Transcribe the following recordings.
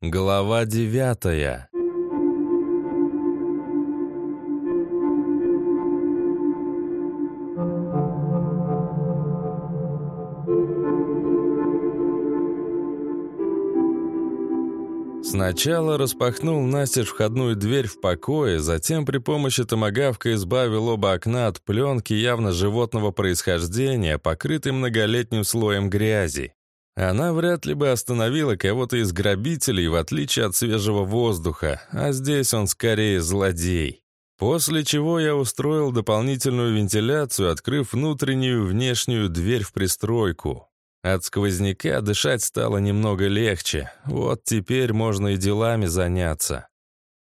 Глава девятая Сначала распахнул настежь входную дверь в покое, затем при помощи томогавка избавил оба окна от пленки явно животного происхождения, покрытой многолетним слоем грязи. Она вряд ли бы остановила кого-то из грабителей, в отличие от свежего воздуха, а здесь он скорее злодей. После чего я устроил дополнительную вентиляцию, открыв внутреннюю и внешнюю дверь в пристройку. От сквозняка дышать стало немного легче. Вот теперь можно и делами заняться.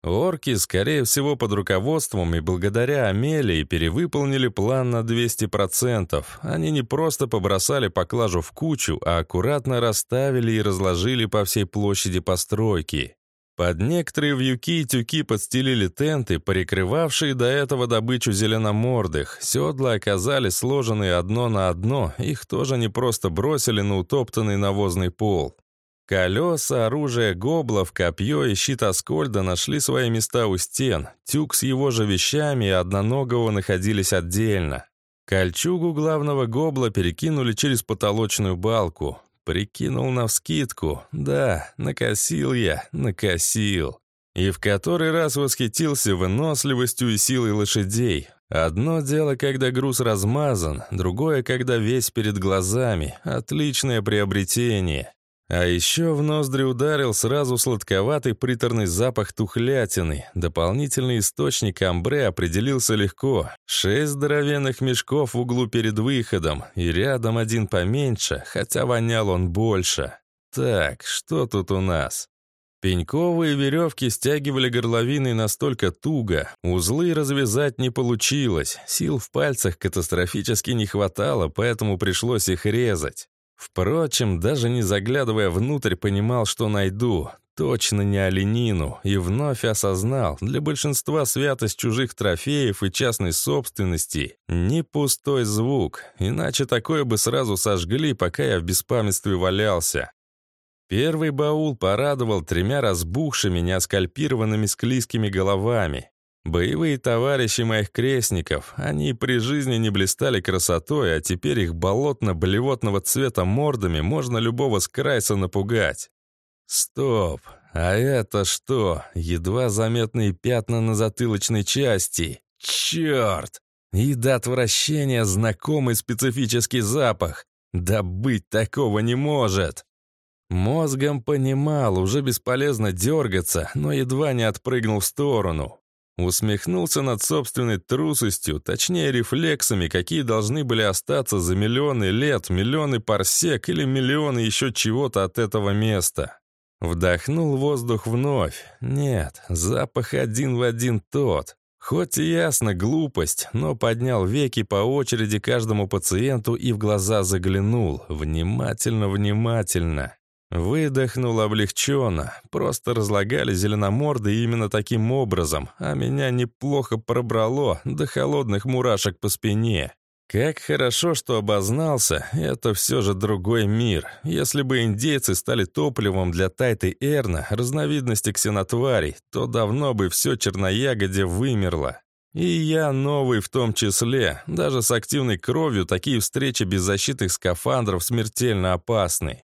Орки, скорее всего, под руководством и благодаря Амелии перевыполнили план на 200%. Они не просто побросали поклажу в кучу, а аккуратно расставили и разложили по всей площади постройки. Под некоторые вьюки и тюки подстелили тенты, перекрывавшие до этого добычу зеленомордых. Седла оказались сложенные одно на одно, их тоже не просто бросили на утоптанный навозный пол. Колеса, оружие гоблов, копье и щит Аскольда нашли свои места у стен. Тюк с его же вещами и одноногого находились отдельно. Кольчугу главного гобла перекинули через потолочную балку. Прикинул навскидку. Да, накосил я, накосил. И в который раз восхитился выносливостью и силой лошадей. Одно дело, когда груз размазан, другое, когда весь перед глазами. Отличное приобретение. А еще в ноздри ударил сразу сладковатый приторный запах тухлятины. Дополнительный источник амбре определился легко. Шесть здоровенных мешков в углу перед выходом, и рядом один поменьше, хотя вонял он больше. Так, что тут у нас? Пеньковые веревки стягивали горловины настолько туго, узлы развязать не получилось, сил в пальцах катастрофически не хватало, поэтому пришлось их резать. Впрочем, даже не заглядывая внутрь, понимал, что найду. Точно не оленину, и вновь осознал, для большинства святость чужих трофеев и частной собственности — не пустой звук, иначе такое бы сразу сожгли, пока я в беспамятстве валялся. Первый баул порадовал тремя разбухшими, неоскальпированными склизкими головами. Боевые товарищи моих крестников, они при жизни не блистали красотой, а теперь их болотно-блевотного цвета мордами можно любого с крайса напугать. Стоп, а это что? Едва заметные пятна на затылочной части. Черт! И до отвращения знакомый специфический запах. Да быть такого не может. Мозгом понимал, уже бесполезно дергаться, но едва не отпрыгнул в сторону. Усмехнулся над собственной трусостью, точнее рефлексами, какие должны были остаться за миллионы лет, миллионы парсек или миллионы еще чего-то от этого места. Вдохнул воздух вновь. Нет, запах один в один тот. Хоть и ясно глупость, но поднял веки по очереди каждому пациенту и в глаза заглянул. Внимательно, внимательно. Выдохнул облегченно. Просто разлагали зеленоморды именно таким образом, а меня неплохо пробрало до холодных мурашек по спине. Как хорошо, что обознался, это все же другой мир. Если бы индейцы стали топливом для Тайты Эрна, разновидности ксенотварей, то давно бы все черноягоде вымерло. И я новый в том числе. Даже с активной кровью такие встречи без защитных скафандров смертельно опасны.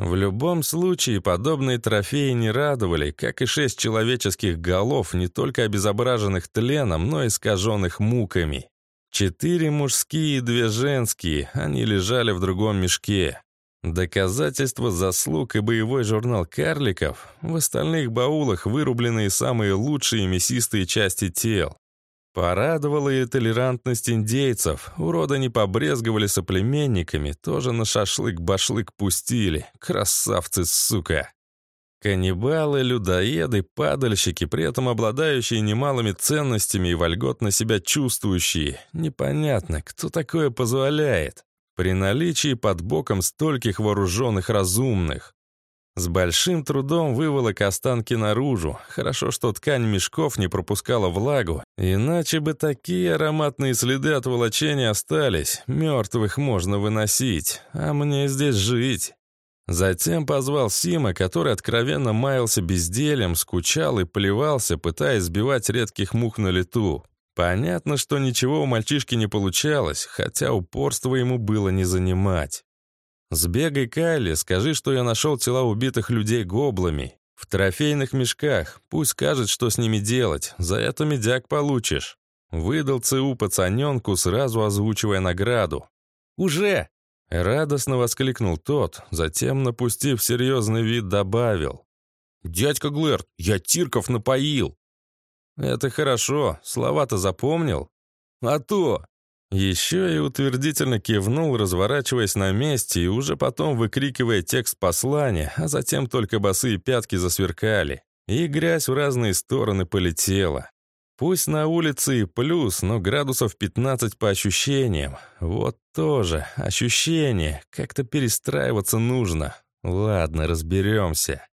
В любом случае, подобные трофеи не радовали, как и шесть человеческих голов, не только обезображенных тленом, но и искаженных муками. Четыре мужские и две женские, они лежали в другом мешке. Доказательства заслуг и боевой журнал карликов. В остальных баулах вырубленные самые лучшие мясистые части тел. Порадовала и толерантность индейцев. Урода не побрезговали соплеменниками, тоже на шашлык-башлык пустили. Красавцы, сука! Каннибалы, людоеды, падальщики, при этом обладающие немалыми ценностями и вольготно себя чувствующие. Непонятно, кто такое позволяет. При наличии под боком стольких вооруженных разумных. С большим трудом выволок останки наружу. Хорошо, что ткань мешков не пропускала влагу, иначе бы такие ароматные следы от волочения остались. Мертвых можно выносить, а мне здесь жить. Затем позвал Сима, который откровенно маялся бездельем, скучал и плевался, пытаясь сбивать редких мух на лету. Понятно, что ничего у мальчишки не получалось, хотя упорство ему было не занимать. «Сбегай, Кайли, скажи, что я нашел тела убитых людей гоблами. В трофейных мешках. Пусть скажет, что с ними делать. За это медяк получишь». Выдал ЦУ пацаненку, сразу озвучивая награду. «Уже!» Радостно воскликнул тот, затем, напустив серьезный вид, добавил. «Дядька Глэрт, я Тирков напоил!» «Это хорошо, слова-то запомнил?» «А то!» Еще и утвердительно кивнул, разворачиваясь на месте и уже потом выкрикивая текст послания, а затем только босые пятки засверкали, и грязь в разные стороны полетела. Пусть на улице и плюс, но градусов 15 по ощущениям. Вот тоже ощущение. Как-то перестраиваться нужно. Ладно, разберемся.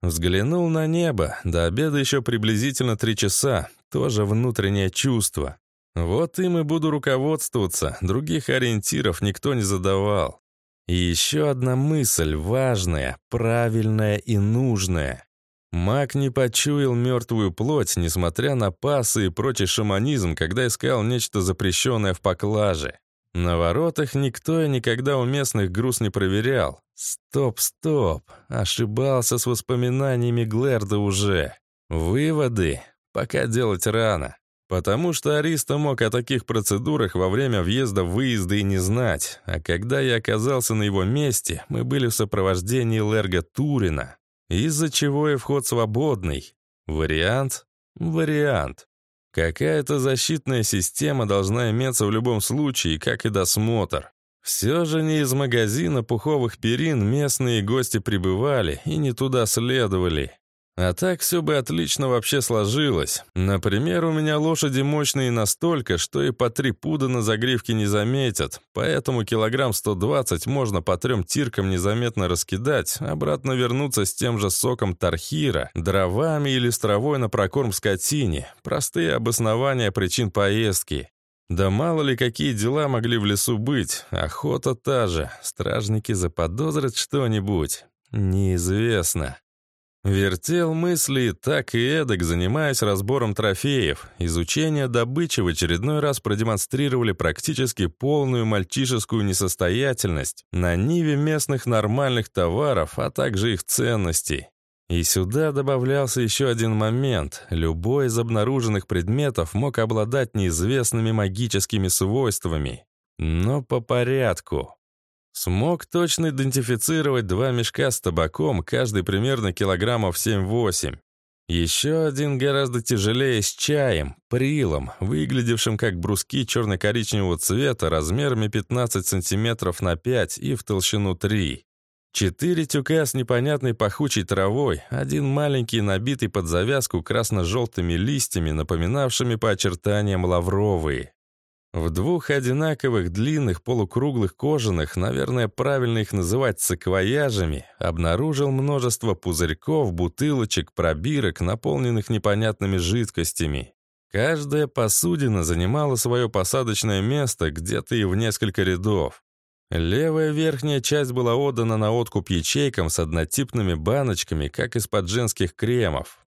Взглянул на небо. До обеда еще приблизительно три часа. Тоже внутреннее чувство. Вот им и буду руководствоваться. Других ориентиров никто не задавал. И еще одна мысль, важная, правильная и нужная. Маг не почуял мертвую плоть, несмотря на пасы и прочий шаманизм, когда искал нечто запрещенное в поклаже. На воротах никто и никогда у местных груз не проверял. Стоп, стоп. Ошибался с воспоминаниями Глэрда уже. Выводы пока делать рано. Потому что Ариста мог о таких процедурах во время въезда-выезда и не знать. А когда я оказался на его месте, мы были в сопровождении Лерга Турина из-за чего и вход свободный. Вариант? Вариант. Какая-то защитная система должна иметься в любом случае, как и досмотр. Все же не из магазина пуховых перин местные гости прибывали и не туда следовали. А так все бы отлично вообще сложилось. Например, у меня лошади мощные настолько, что и по три пуда на загривке не заметят, поэтому килограмм 120 можно по трем тиркам незаметно раскидать, обратно вернуться с тем же соком тархира, дровами или с травой на прокорм скотине. Простые обоснования причин поездки. Да мало ли какие дела могли в лесу быть, охота та же, стражники заподозрят что-нибудь. Неизвестно. Вертел мысли так и эдак, занимаясь разбором трофеев. Изучение добычи в очередной раз продемонстрировали практически полную мальчишескую несостоятельность на ниве местных нормальных товаров, а также их ценностей. И сюда добавлялся еще один момент. Любой из обнаруженных предметов мог обладать неизвестными магическими свойствами. Но по порядку. Смог точно идентифицировать два мешка с табаком, каждый примерно килограммов 7-8. Еще один гораздо тяжелее с чаем, прилом, выглядевшим как бруски черно-коричневого цвета размерами 15 сантиметров на 5 и в толщину 3. Четыре тюка с непонятной пахучей травой, один маленький, набитый под завязку красно-желтыми листьями, напоминавшими по очертаниям лавровые. В двух одинаковых длинных полукруглых кожаных, наверное, правильно их называть саквояжами, обнаружил множество пузырьков, бутылочек, пробирок, наполненных непонятными жидкостями. Каждая посудина занимала свое посадочное место где-то и в несколько рядов. Левая верхняя часть была отдана на откуп ячейкам с однотипными баночками, как из-под женских кремов.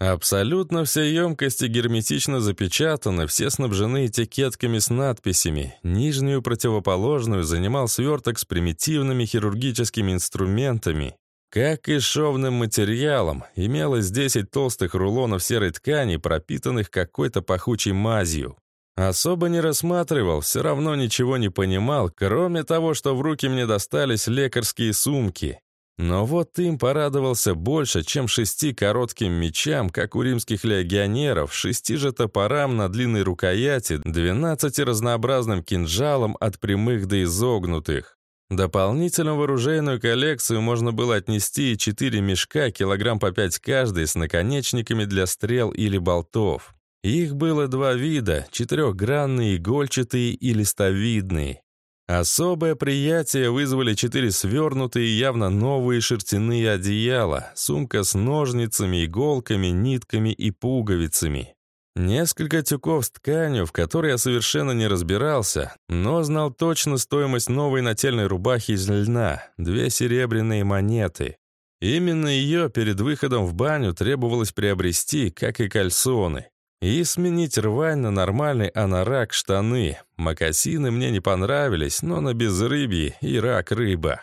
Абсолютно все емкости герметично запечатаны, все снабжены этикетками с надписями. Нижнюю противоположную занимал сверток с примитивными хирургическими инструментами. Как и шовным материалом, имелось 10 толстых рулонов серой ткани, пропитанных какой-то пахучей мазью. Особо не рассматривал, все равно ничего не понимал, кроме того, что в руки мне достались лекарские сумки. Но вот им порадовался больше, чем шести коротким мечам, как у римских легионеров, шести же топорам на длинной рукояти, двенадцати разнообразным кинжалам от прямых до изогнутых. Дополнительно в оружейную коллекцию можно было отнести и четыре мешка, килограмм по пять каждый, с наконечниками для стрел или болтов. Их было два вида — четырехгранные, игольчатые и листовидные. Особое приятие вызвали четыре свернутые, явно новые шерстяные одеяла, сумка с ножницами, иголками, нитками и пуговицами. Несколько тюков с тканью, в которой я совершенно не разбирался, но знал точно стоимость новой нательной рубахи из льна — две серебряные монеты. Именно ее перед выходом в баню требовалось приобрести, как и кальсоны. И сменить рвань на нормальный анорак штаны. Макасины мне не понравились, но на безрыбье и рак рыба.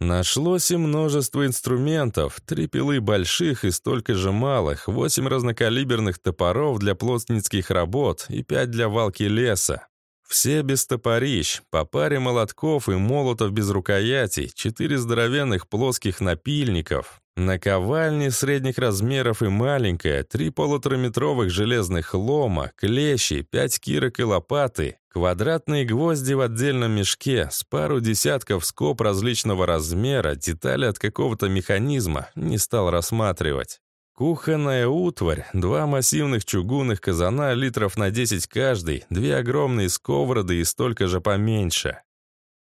Нашлось и множество инструментов, три пилы больших и столько же малых, восемь разнокалиберных топоров для плотницких работ и пять для валки леса. Все без топорищ, по паре молотков и молотов без рукоятей, четыре здоровенных плоских напильников, наковальни средних размеров и маленькая, три полутораметровых железных лома, клещи, пять кирок и лопаты, Квадратные гвозди в отдельном мешке, с пару десятков скоб различного размера, детали от какого-то механизма, не стал рассматривать. Кухонная утварь, два массивных чугунных казана литров на 10 каждый, две огромные сковороды и столько же поменьше.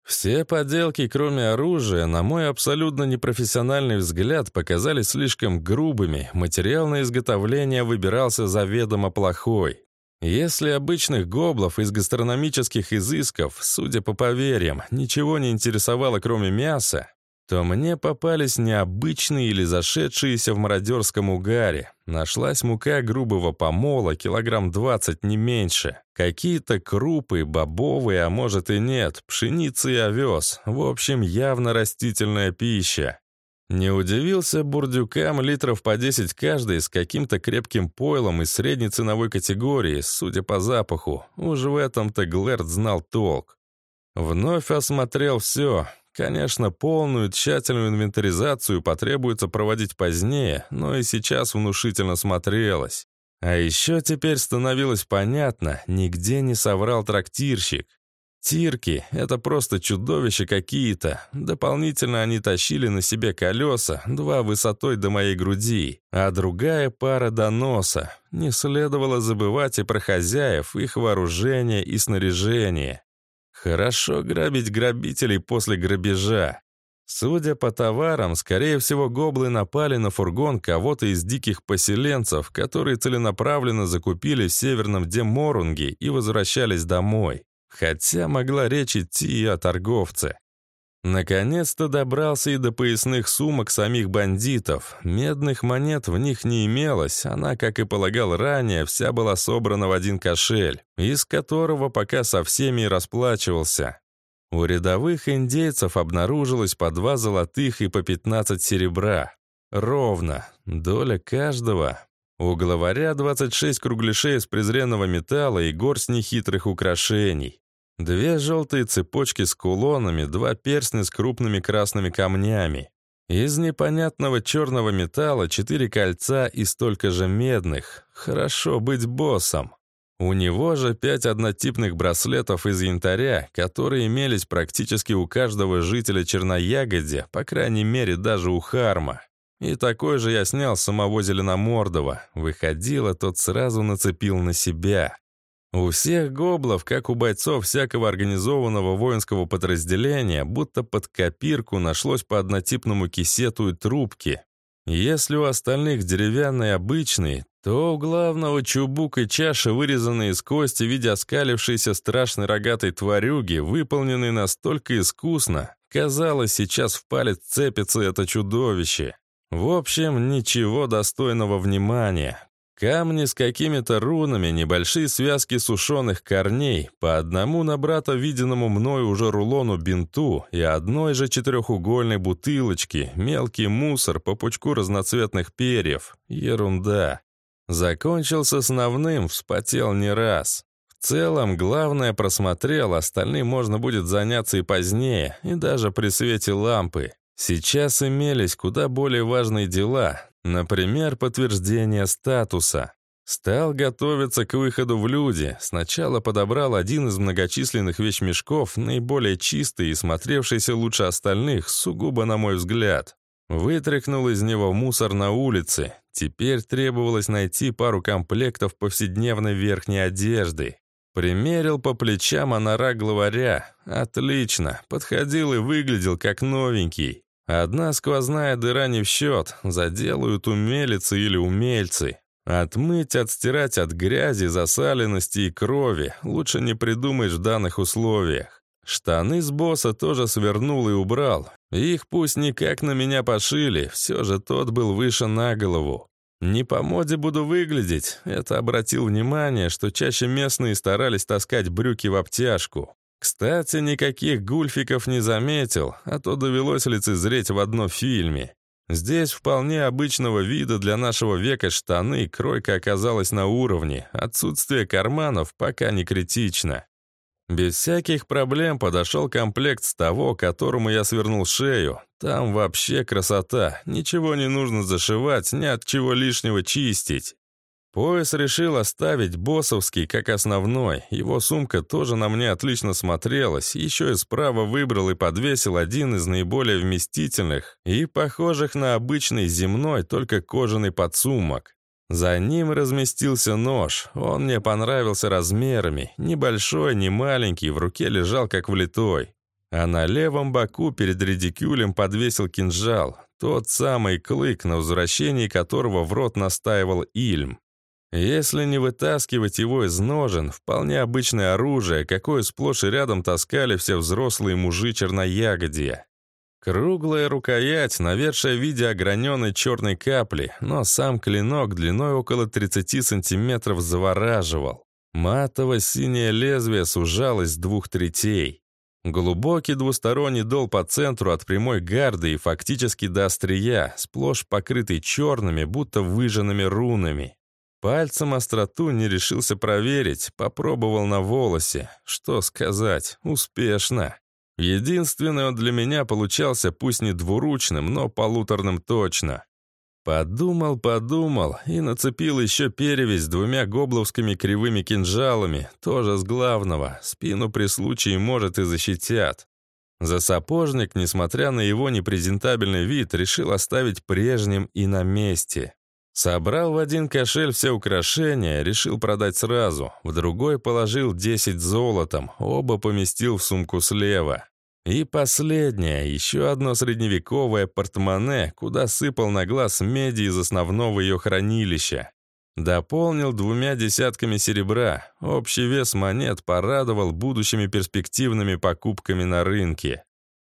Все поделки, кроме оружия, на мой абсолютно непрофессиональный взгляд, показались слишком грубыми, материал на изготовление выбирался заведомо плохой. Если обычных гоблов из гастрономических изысков, судя по поверьям, ничего не интересовало кроме мяса, то мне попались необычные или зашедшиеся в мародерском угаре. Нашлась мука грубого помола, килограмм 20, не меньше. Какие-то крупы, бобовые, а может и нет, пшеница и овес. В общем, явно растительная пища. Не удивился бурдюкам литров по 10 каждый с каким-то крепким пойлом из средней ценовой категории, судя по запаху. Уж в этом-то Глэрд знал толк. Вновь осмотрел все. Конечно, полную тщательную инвентаризацию потребуется проводить позднее, но и сейчас внушительно смотрелось. А еще теперь становилось понятно, нигде не соврал трактирщик. Тирки — это просто чудовища какие-то. Дополнительно они тащили на себе колеса, два высотой до моей груди, а другая пара до носа. Не следовало забывать и про хозяев, их вооружение и снаряжение. Хорошо грабить грабителей после грабежа. Судя по товарам, скорее всего, гоблы напали на фургон кого-то из диких поселенцев, которые целенаправленно закупили в северном Деморунге и возвращались домой. Хотя могла речь идти и о торговце. Наконец-то добрался и до поясных сумок самих бандитов. Медных монет в них не имелось, она, как и полагал ранее, вся была собрана в один кошель, из которого пока со всеми и расплачивался. У рядовых индейцев обнаружилось по два золотых и по 15 серебра. Ровно. Доля каждого. У главаря 26 кругляшей из презренного металла и горсть нехитрых украшений. Две желтые цепочки с кулонами, два перстня с крупными красными камнями. Из непонятного черного металла четыре кольца и столько же медных. Хорошо быть боссом. У него же пять однотипных браслетов из янтаря, которые имелись практически у каждого жителя Черноягодя, по крайней мере даже у Харма. И такой же я снял самого Зеленомордова. Выходило, тот сразу нацепил на себя. У всех гоблов, как у бойцов всякого организованного воинского подразделения, будто под копирку нашлось по однотипному кисету и трубке. Если у остальных деревянный обычный, то у главного чубук и чаша, вырезанные из кости в виде оскалившейся страшной рогатой тварюги, выполненные настолько искусно, казалось, сейчас в палец цепится это чудовище. В общем, ничего достойного внимания. Камни с какими-то рунами, небольшие связки сушеных корней, по одному на брата виденному мною уже рулону бинту и одной же четырехугольной бутылочки, мелкий мусор по пучку разноцветных перьев. Ерунда. Закончил с основным, вспотел не раз. В целом, главное просмотрел, остальным можно будет заняться и позднее, и даже при свете лампы. Сейчас имелись куда более важные дела, например, подтверждение статуса. Стал готовиться к выходу в люди. Сначала подобрал один из многочисленных вещмешков, наиболее чистый и смотревшийся лучше остальных, сугубо на мой взгляд. Вытряхнул из него мусор на улице. Теперь требовалось найти пару комплектов повседневной верхней одежды. Примерил по плечам анорак главаря. Отлично, подходил и выглядел как новенький. Одна сквозная дыра не в счет, заделают умелицы или умельцы. Отмыть, отстирать от грязи, засаленности и крови лучше не придумаешь в данных условиях. Штаны с босса тоже свернул и убрал. Их пусть никак на меня пошили, все же тот был выше на голову. Не по моде буду выглядеть. Это обратил внимание, что чаще местные старались таскать брюки в обтяжку. Кстати, никаких гульфиков не заметил, а то довелось лицезреть в одном фильме. Здесь вполне обычного вида для нашего века штаны, кройка оказалась на уровне, отсутствие карманов пока не критично. Без всяких проблем подошел комплект с того, которому я свернул шею. Там вообще красота, ничего не нужно зашивать, ни от чего лишнего чистить. Пояс решил оставить боссовский как основной. Его сумка тоже на мне отлично смотрелась. Еще и справа выбрал и подвесил один из наиболее вместительных и похожих на обычный земной, только кожаный подсумок. За ним разместился нож. Он мне понравился размерами. Небольшой, не маленький, в руке лежал как влитой. А на левом боку перед редикюлем подвесил кинжал. Тот самый клык, на возвращении которого в рот настаивал Ильм. Если не вытаскивать его из ножен, вполне обычное оружие, какое сплошь и рядом таскали все взрослые мужи черноягодья. Круглая рукоять, навершие в виде ограненной черной капли, но сам клинок длиной около 30 сантиметров завораживал. Матово-синее лезвие сужалось с двух третей. Глубокий двусторонний дол по центру от прямой гарды и фактически до острия, сплошь покрытый черными, будто выжженными рунами. Пальцем остроту не решился проверить, попробовал на волосе. Что сказать, успешно. Единственный он для меня получался пусть не двуручным, но полуторным точно. Подумал, подумал и нацепил еще перевязь двумя гобловскими кривыми кинжалами, тоже с главного, спину при случае, может, и защитят. За сапожник, несмотря на его непрезентабельный вид, решил оставить прежним и на месте. Собрал в один кошель все украшения, решил продать сразу. В другой положил 10 золотом, оба поместил в сумку слева. И последнее, еще одно средневековое портмоне, куда сыпал на глаз меди из основного ее хранилища. Дополнил двумя десятками серебра. Общий вес монет порадовал будущими перспективными покупками на рынке.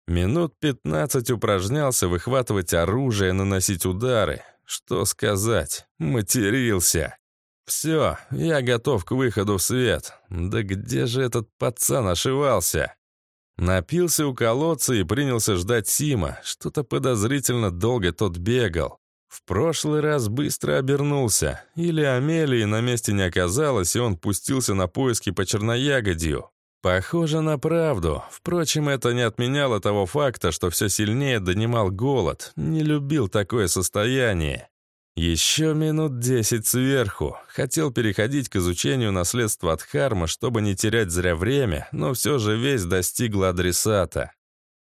Минут 15 упражнялся выхватывать оружие, наносить удары. Что сказать? Матерился. Все, я готов к выходу в свет. Да где же этот пацан ошивался? Напился у колодца и принялся ждать Сима. Что-то подозрительно долго тот бегал. В прошлый раз быстро обернулся. Или Амелии на месте не оказалось, и он пустился на поиски по черноягодью. Похоже на правду. Впрочем, это не отменяло того факта, что все сильнее донимал голод. Не любил такое состояние. Еще минут десять сверху. Хотел переходить к изучению наследства от Харма, чтобы не терять зря время, но все же весь достигла адресата.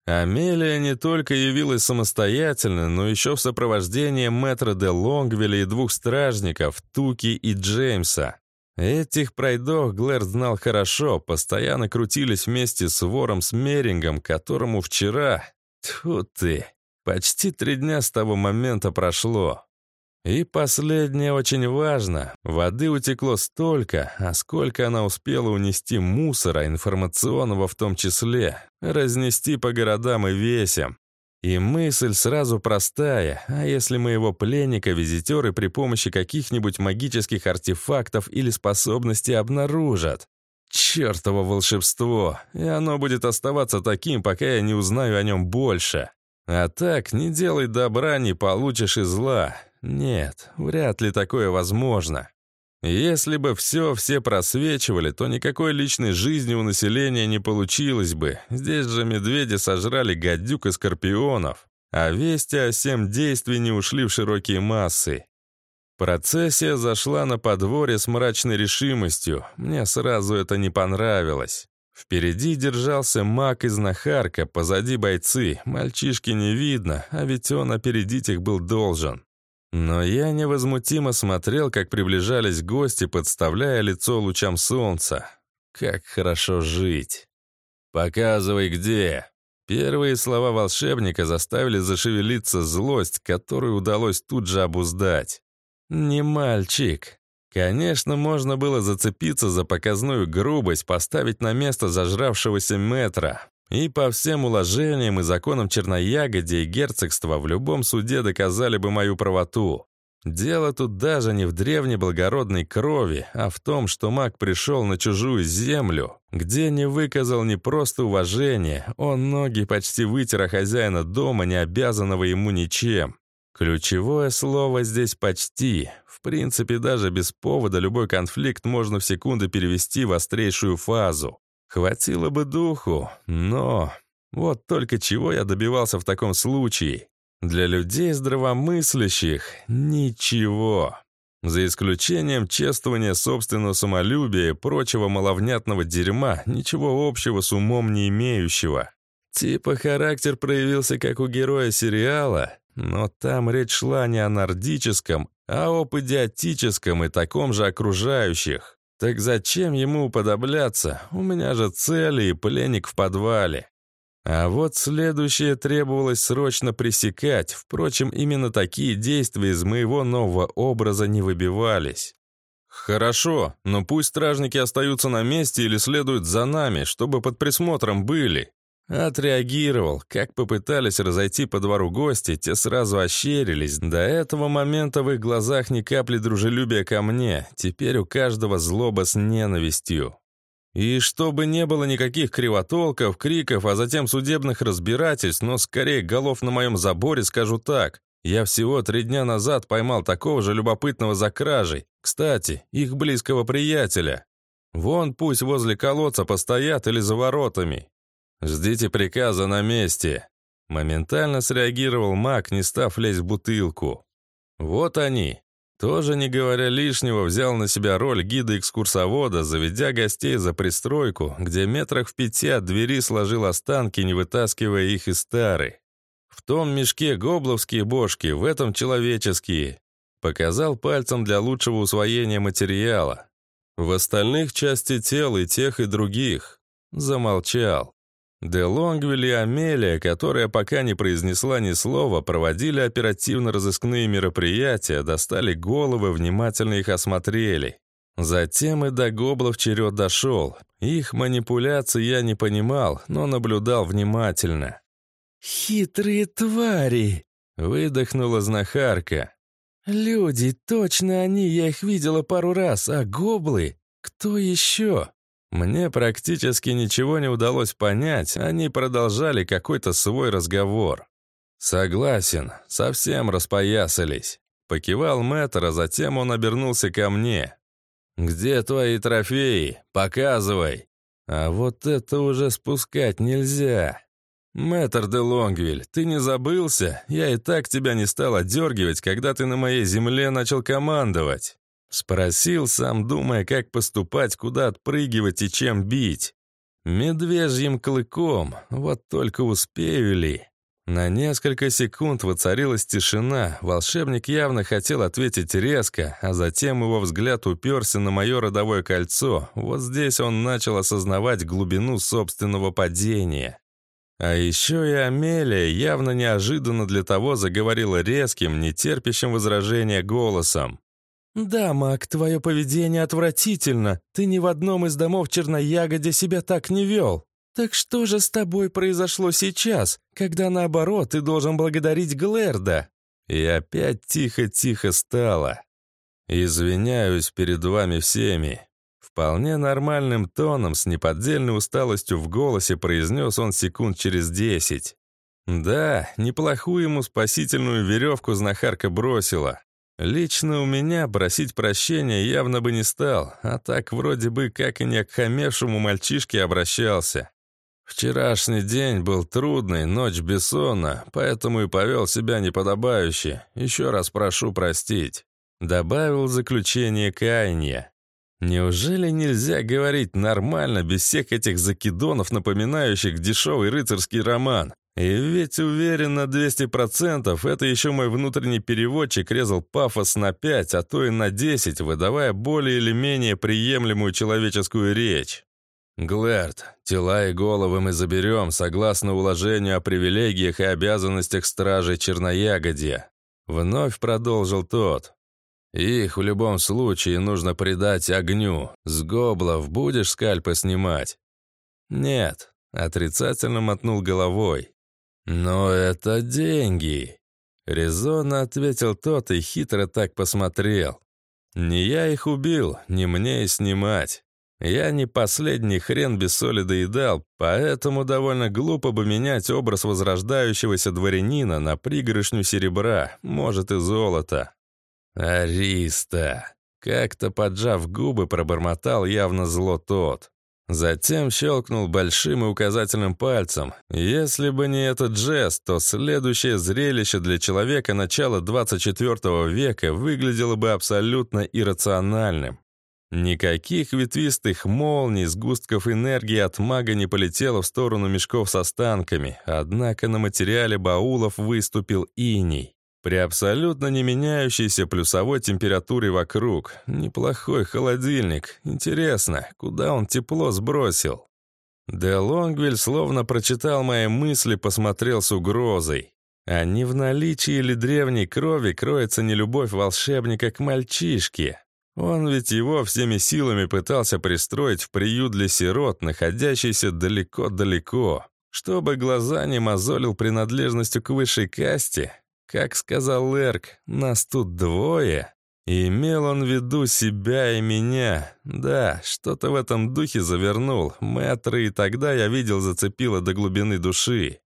Амелия не только явилась самостоятельно, но еще в сопровождении мэтра де Лонгвилля и двух стражников, Туки и Джеймса. Этих пройдох Глэр знал хорошо, постоянно крутились вместе с вором Смерингом, которому вчера... Тьфу ты! Почти три дня с того момента прошло. И последнее очень важно. Воды утекло столько, а сколько она успела унести мусора, информационного в том числе, разнести по городам и весям. И мысль сразу простая, а если моего пленника визитеры при помощи каких-нибудь магических артефактов или способностей обнаружат? Чертово волшебство, и оно будет оставаться таким, пока я не узнаю о нем больше. А так, не делай добра, не получишь и зла. Нет, вряд ли такое возможно. Если бы все все просвечивали, то никакой личной жизни у населения не получилось бы. Здесь же медведи сожрали гадюк и скорпионов, а вести о всем действии не ушли в широкие массы. Процессия зашла на подворье с мрачной решимостью. Мне сразу это не понравилось. Впереди держался маг из Нахарка, позади бойцы. Мальчишки не видно, а ведь он опередить их был должен. Но я невозмутимо смотрел, как приближались гости, подставляя лицо лучам солнца. Как хорошо жить. «Показывай, где!» Первые слова волшебника заставили зашевелиться злость, которую удалось тут же обуздать. Не мальчик. Конечно, можно было зацепиться за показную грубость, поставить на место зажравшегося метра. И по всем уложениям и законам Черноягоди и герцогства в любом суде доказали бы мою правоту. Дело тут даже не в древней благородной крови, а в том, что маг пришел на чужую землю, где не выказал не просто уважения, он ноги почти вытер о хозяина дома, не обязанного ему ничем. Ключевое слово здесь «почти». В принципе, даже без повода любой конфликт можно в секунды перевести в острейшую фазу. Хватило бы духу, но... Вот только чего я добивался в таком случае. Для людей здравомыслящих — ничего. За исключением чествования собственного самолюбия и прочего маловнятного дерьма, ничего общего с умом не имеющего. Типа характер проявился как у героя сериала, но там речь шла не о нордическом, а о идиотическом и таком же окружающих. Так зачем ему уподобляться? У меня же цели и пленник в подвале. А вот следующее требовалось срочно пресекать. Впрочем, именно такие действия из моего нового образа не выбивались. «Хорошо, но пусть стражники остаются на месте или следуют за нами, чтобы под присмотром были», Отреагировал. Как попытались разойти по двору гости, те сразу ощерились. До этого момента в их глазах ни капли дружелюбия ко мне. Теперь у каждого злоба с ненавистью. И чтобы не было никаких кривотолков, криков, а затем судебных разбирательств, но скорее голов на моем заборе, скажу так. Я всего три дня назад поймал такого же любопытного за кражей. Кстати, их близкого приятеля. Вон пусть возле колодца постоят или за воротами. «Ждите приказа на месте!» Моментально среагировал маг, не став лезть в бутылку. «Вот они!» Тоже, не говоря лишнего, взял на себя роль гида-экскурсовода, заведя гостей за пристройку, где метрах в пяти от двери сложил останки, не вытаскивая их из стары. В том мешке гобловские бошки, в этом человеческие. Показал пальцем для лучшего усвоения материала. В остальных части тел и тех, и других. Замолчал. Де Лонгвиль и Амелия, которая пока не произнесла ни слова, проводили оперативно-розыскные мероприятия, достали головы, внимательно их осмотрели. Затем и до гоблов черед дошел. Их манипуляции я не понимал, но наблюдал внимательно. «Хитрые твари!» — выдохнула знахарка. «Люди, точно они, я их видела пару раз, а гоблы? Кто еще?» Мне практически ничего не удалось понять, они продолжали какой-то свой разговор. «Согласен, совсем распоясались», — покивал мэтр, а затем он обернулся ко мне. «Где твои трофеи? Показывай!» «А вот это уже спускать нельзя!» «Мэтр де Лонгвиль, ты не забылся? Я и так тебя не стал отдергивать, когда ты на моей земле начал командовать!» Спросил сам, думая, как поступать, куда отпрыгивать и чем бить. Медвежьим клыком, вот только успею ли? На несколько секунд воцарилась тишина, волшебник явно хотел ответить резко, а затем его взгляд уперся на мое родовое кольцо. Вот здесь он начал осознавать глубину собственного падения. А еще и Амелия явно неожиданно для того заговорила резким, нетерпящим возражения голосом. «Да, Мак, твое поведение отвратительно. Ты ни в одном из домов Черноягоде себя так не вел. Так что же с тобой произошло сейчас, когда наоборот ты должен благодарить Глэрда?» И опять тихо-тихо стало. «Извиняюсь перед вами всеми». Вполне нормальным тоном, с неподдельной усталостью в голосе произнес он секунд через десять. Да, неплохую ему спасительную веревку знахарка бросила. Лично у меня просить прощения явно бы не стал, а так вроде бы как и не к хамевшему мальчишке обращался. Вчерашний день был трудный, ночь бессонна, поэтому и повел себя неподобающе. Еще раз прошу простить. Добавил заключение каяния. Неужели нельзя говорить нормально, без всех этих закидонов, напоминающих дешевый рыцарский роман? И ведь уверен на 200%, это еще мой внутренний переводчик резал пафос на 5, а то и на 10, выдавая более или менее приемлемую человеческую речь. «Глэрд, тела и головы мы заберем, согласно уложению о привилегиях и обязанностях стражей Черноягодья», — вновь продолжил тот. Их в любом случае нужно придать огню. С гоблов будешь скальпы снимать?» «Нет», — отрицательно мотнул головой. «Но это деньги», — резонно ответил тот и хитро так посмотрел. «Не я их убил, не мне и снимать. Я не последний хрен без соли доедал, поэтому довольно глупо бы менять образ возрождающегося дворянина на пригоршню серебра, может и золота. «Ариста!» Как-то поджав губы, пробормотал явно зло тот. Затем щелкнул большим и указательным пальцем. Если бы не этот жест, то следующее зрелище для человека начала 24 века выглядело бы абсолютно иррациональным. Никаких ветвистых молний, сгустков энергии от мага не полетело в сторону мешков с останками, однако на материале баулов выступил иней. При абсолютно не меняющейся плюсовой температуре вокруг. Неплохой холодильник. Интересно, куда он тепло сбросил? Де Лонгвиль словно прочитал мои мысли, посмотрел с угрозой. А не в наличии или древней крови кроется нелюбовь волшебника к мальчишке. Он ведь его всеми силами пытался пристроить в приют для сирот, находящийся далеко-далеко, чтобы глаза не мозолил принадлежностью к высшей касте, как сказал Эрк, нас тут двое. И имел он в виду себя и меня. Да, что-то в этом духе завернул. Мэтры и тогда я видел зацепило до глубины души.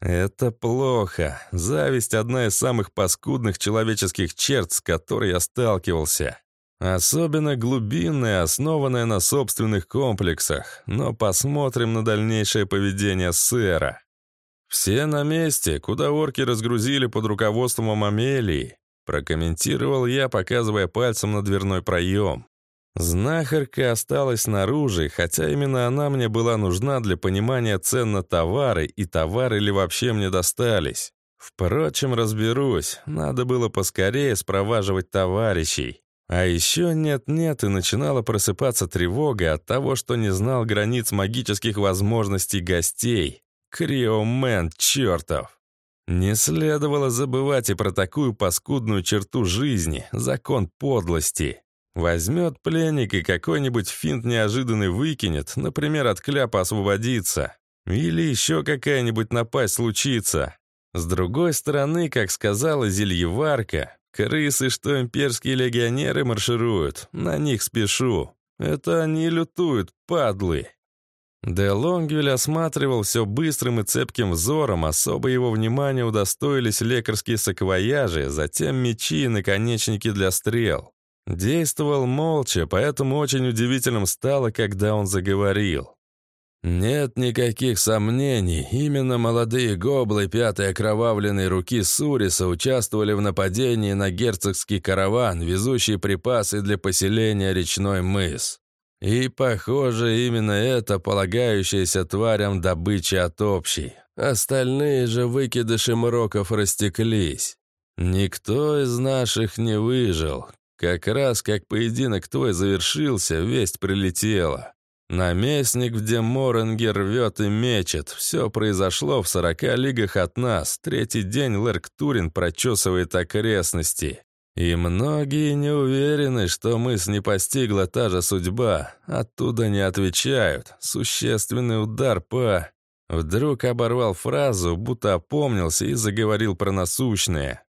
Это плохо. Зависть — одна из самых паскудных человеческих черт, с которой я сталкивался. Особенно глубинная, основанная на собственных комплексах. Но посмотрим на дальнейшее поведение сэра. «Все на месте, куда орки разгрузили под руководством Амелии», прокомментировал я, показывая пальцем на дверной проем. Знахарка осталась снаружи, хотя именно она мне была нужна для понимания цен на товары, и товары ли вообще мне достались. Впрочем, разберусь, надо было поскорее спроваживать товарищей. А еще нет-нет, и начинала просыпаться тревога от того, что не знал границ магических возможностей гостей. Криомен чертов! Не следовало забывать и про такую паскудную черту жизни, закон подлости. Возьмет пленник и какой-нибудь финт неожиданный выкинет, например, от кляпа освободиться. Или еще какая-нибудь напасть случится. С другой стороны, как сказала зельеварка, крысы, что имперские легионеры маршируют, на них спешу. Это они лютуют, падлы. Де Лонгвиль осматривал все быстрым и цепким взором, особо его внимания удостоились лекарские саквояжи, затем мечи и наконечники для стрел. Действовал молча, поэтому очень удивительным стало, когда он заговорил. «Нет никаких сомнений, именно молодые гоблы пятой окровавленной руки Суриса участвовали в нападении на герцогский караван, везущий припасы для поселения речной мыс. И, похоже, именно это полагающаяся тварям добыча от общей. Остальные же выкидыши мроков растеклись. Никто из наших не выжил. Как раз как поединок твой завершился, весть прилетела. Наместник в Деморенге рвет и мечет. Все произошло в сорока лигах от нас. Третий день Лерк Турин прочесывает окрестности. И многие не уверены, что мыс не постигла та же судьба. Оттуда не отвечают. Существенный удар по... Вдруг оборвал фразу, будто опомнился и заговорил про насущное.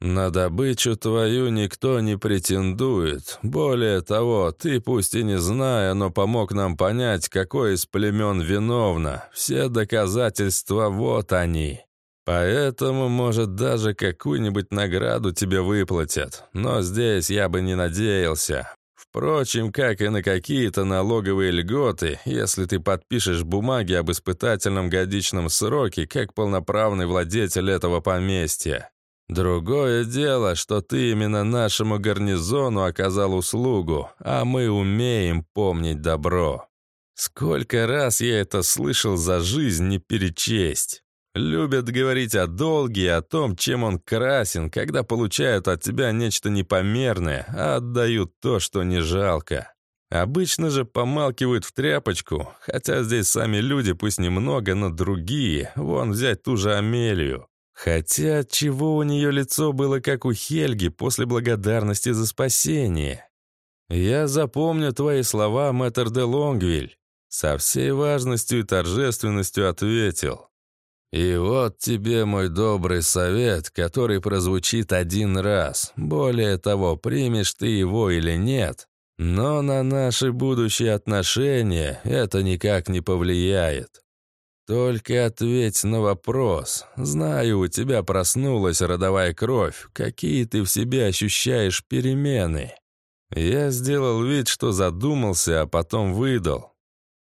«На добычу твою никто не претендует. Более того, ты, пусть и не зная, но помог нам понять, какое из племен виновно. Все доказательства вот они. Поэтому, может, даже какую-нибудь награду тебе выплатят. Но здесь я бы не надеялся. Впрочем, как и на какие-то налоговые льготы, если ты подпишешь бумаги об испытательном годичном сроке как полноправный владетель этого поместья. Другое дело, что ты именно нашему гарнизону оказал услугу, а мы умеем помнить добро. Сколько раз я это слышал за жизнь не перечесть. Любят говорить о долге и о том, чем он красен, когда получают от тебя нечто непомерное, а отдают то, что не жалко. Обычно же помалкивают в тряпочку, хотя здесь сами люди, пусть немного, но другие. Вон взять ту же Амелию. Хотя чего у нее лицо было как у Хельги после благодарности за спасение. «Я запомню твои слова, мэтр де Лонгвиль», со всей важностью и торжественностью ответил. «И вот тебе мой добрый совет, который прозвучит один раз. Более того, примешь ты его или нет, но на наши будущие отношения это никак не повлияет. Только ответь на вопрос. Знаю, у тебя проснулась родовая кровь. Какие ты в себе ощущаешь перемены? Я сделал вид, что задумался, а потом выдал.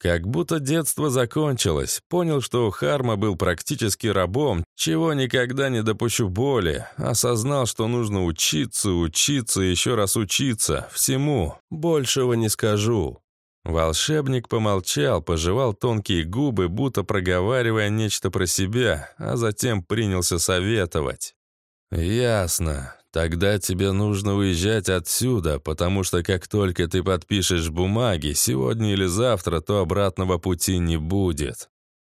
Как будто детство закончилось. Понял, что Харма был практически рабом, чего никогда не допущу боли. Осознал, что нужно учиться, учиться, еще раз учиться. Всему. Большего не скажу. Волшебник помолчал, пожевал тонкие губы, будто проговаривая нечто про себя, а затем принялся советовать. «Ясно. Тогда тебе нужно уезжать отсюда, потому что как только ты подпишешь бумаги, сегодня или завтра, то обратного пути не будет.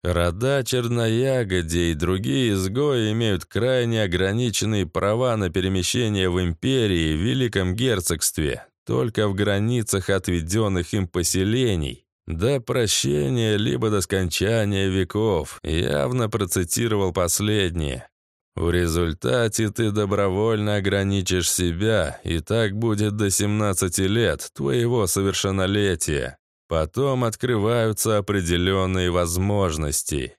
Рода черноягоди и другие изгои имеют крайне ограниченные права на перемещение в империи и Великом Герцогстве, только в границах отведенных им поселений, до прощения либо до скончания веков, явно процитировал последнее. В результате ты добровольно ограничишь себя, и так будет до 17 лет, твоего совершеннолетия. Потом открываются определенные возможности.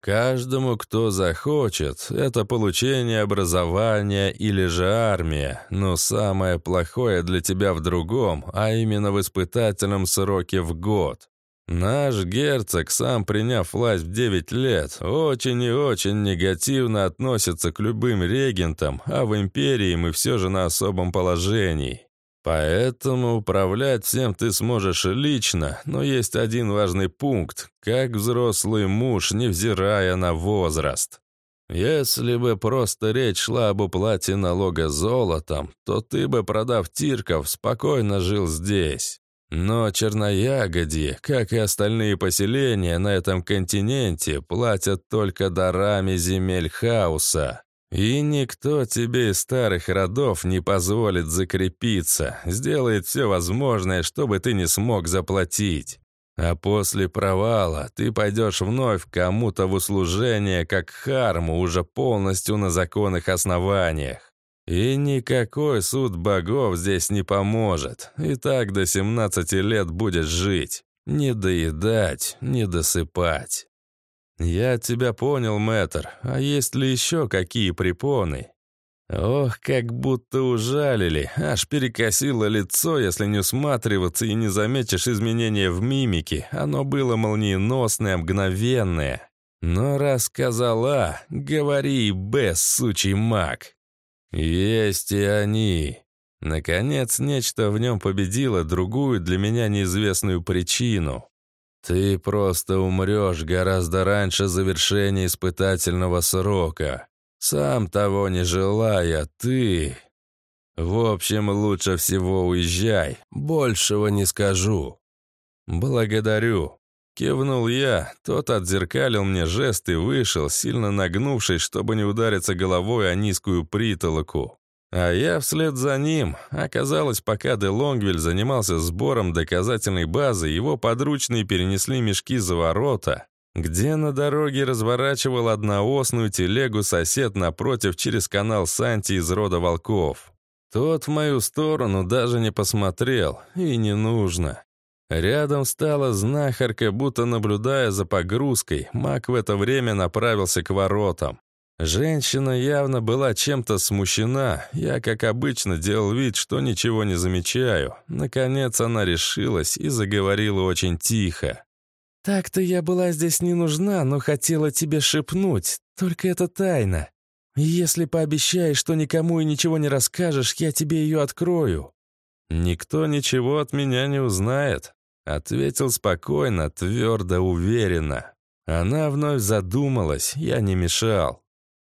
Каждому, кто захочет, это получение образования или же армия, но самое плохое для тебя в другом, а именно в испытательном сроке в год. Наш герцог, сам приняв власть в 9 лет, очень и очень негативно относится к любым регентам, а в империи мы все же на особом положении. Поэтому управлять всем ты сможешь лично, но есть один важный пункт, как взрослый муж, невзирая на возраст. Если бы просто речь шла об уплате налога золотом, то ты бы, продав тирков, спокойно жил здесь. Но черноягодье, как и остальные поселения на этом континенте, платят только дарами земель хаоса. И никто тебе из старых родов не позволит закрепиться, сделает все возможное, чтобы ты не смог заплатить. А после провала ты пойдешь вновь кому-то в услужение, как Харму, уже полностью на законных основаниях. И никакой суд богов здесь не поможет. И так до 17 лет будешь жить. Не доедать, не досыпать. «Я тебя понял, мэтр. А есть ли еще какие препоны?» Ох, как будто ужалили, аж перекосило лицо, если не усматриваться и не заметишь изменения в мимике. Оно было молниеносное, мгновенное. Но рассказала, говори, Б, сучий маг. Есть и они. Наконец, нечто в нем победило другую для меня неизвестную причину. Ты просто умрешь гораздо раньше завершения испытательного срока. Сам того не желая, ты... В общем, лучше всего уезжай. Большего не скажу. Благодарю. Кивнул я, тот отзеркалил мне жест и вышел, сильно нагнувшись, чтобы не удариться головой о низкую притолоку. А я вслед за ним. Оказалось, пока Де Лонгвиль занимался сбором доказательной базы, его подручные перенесли мешки за ворота, где на дороге разворачивал одноосную телегу сосед напротив через канал Санти из рода волков. Тот в мою сторону даже не посмотрел, и не нужно. Рядом стала знахарка, будто наблюдая за погрузкой, маг в это время направился к воротам. Женщина явно была чем-то смущена. Я, как обычно, делал вид, что ничего не замечаю. Наконец она решилась и заговорила очень тихо. «Так-то я была здесь не нужна, но хотела тебе шепнуть. Только это тайна. Если пообещаешь, что никому и ничего не расскажешь, я тебе ее открою». «Никто ничего от меня не узнает», — ответил спокойно, твердо, уверенно. Она вновь задумалась, я не мешал.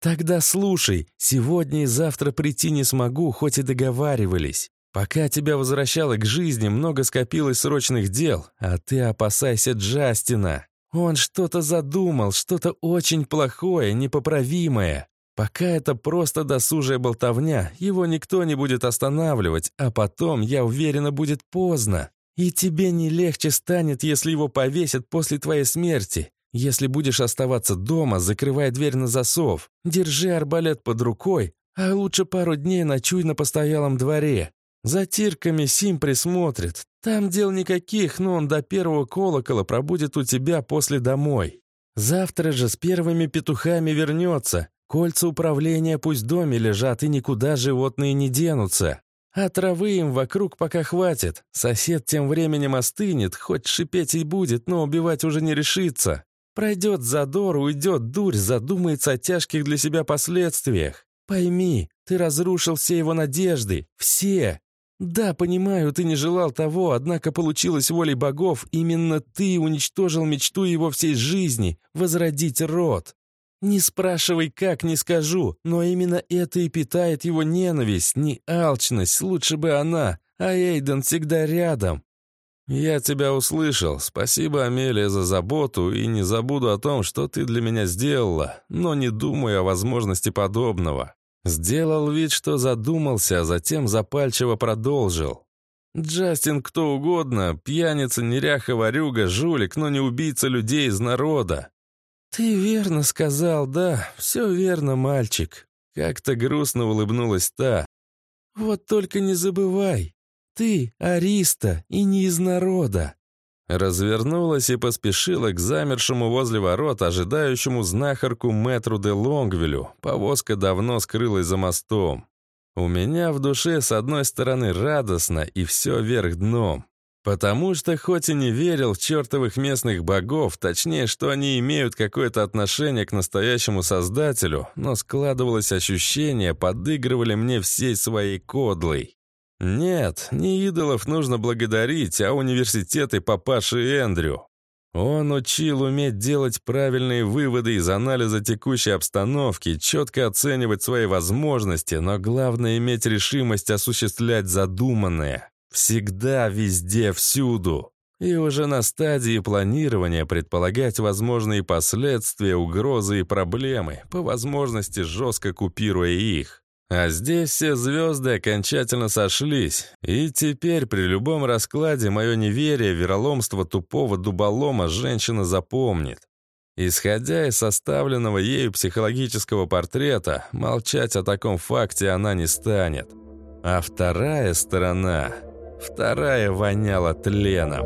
«Тогда слушай, сегодня и завтра прийти не смогу, хоть и договаривались. Пока тебя возвращало к жизни, много скопилось срочных дел, а ты опасайся Джастина. Он что-то задумал, что-то очень плохое, непоправимое. Пока это просто досужая болтовня, его никто не будет останавливать, а потом, я уверена, будет поздно. И тебе не легче станет, если его повесят после твоей смерти. Если будешь оставаться дома, закрывай дверь на засов, держи арбалет под рукой, а лучше пару дней ночуй на постоялом дворе. За тирками Сим присмотрит. Там дел никаких, но он до первого колокола пробудет у тебя после домой. Завтра же с первыми петухами вернется. Кольца управления пусть в доме лежат, и никуда животные не денутся. А травы им вокруг пока хватит. Сосед тем временем остынет, хоть шипеть и будет, но убивать уже не решится. Пройдет задор, уйдет дурь, задумается о тяжких для себя последствиях. Пойми, ты разрушил все его надежды. Все. Да, понимаю, ты не желал того, однако получилось волей богов, именно ты уничтожил мечту его всей жизни — возродить род. Не спрашивай, как, не скажу, но именно это и питает его ненависть, не алчность, лучше бы она, а Эйден всегда рядом. «Я тебя услышал. Спасибо, Амелия, за заботу, и не забуду о том, что ты для меня сделала, но не думаю о возможности подобного». Сделал вид, что задумался, а затем запальчиво продолжил. «Джастин кто угодно, пьяница, неряха, ворюга, жулик, но не убийца людей из народа». «Ты верно сказал, да, все верно, мальчик». Как-то грустно улыбнулась та. «Вот только не забывай, ты Ариста и не из народа». Развернулась и поспешила к замершему возле ворот, ожидающему знахарку Мэтру де Лонгвилю. Повозка давно скрылась за мостом. У меня в душе с одной стороны радостно и все вверх дном. Потому что хоть и не верил в чертовых местных богов, точнее, что они имеют какое-то отношение к настоящему создателю, но складывалось ощущение, подыгрывали мне всей своей кодлой. Нет, не идолов нужно благодарить, а университеты папаши Эндрю. Он учил уметь делать правильные выводы из анализа текущей обстановки, четко оценивать свои возможности, но главное иметь решимость осуществлять задуманное. Всегда, везде, всюду. И уже на стадии планирования предполагать возможные последствия, угрозы и проблемы, по возможности жестко купируя их. А здесь все звезды окончательно сошлись, и теперь при любом раскладе мое неверие, вероломство тупого дуболома женщина запомнит. Исходя из составленного ею психологического портрета, молчать о таком факте она не станет. А вторая сторона вторая воняла тленом.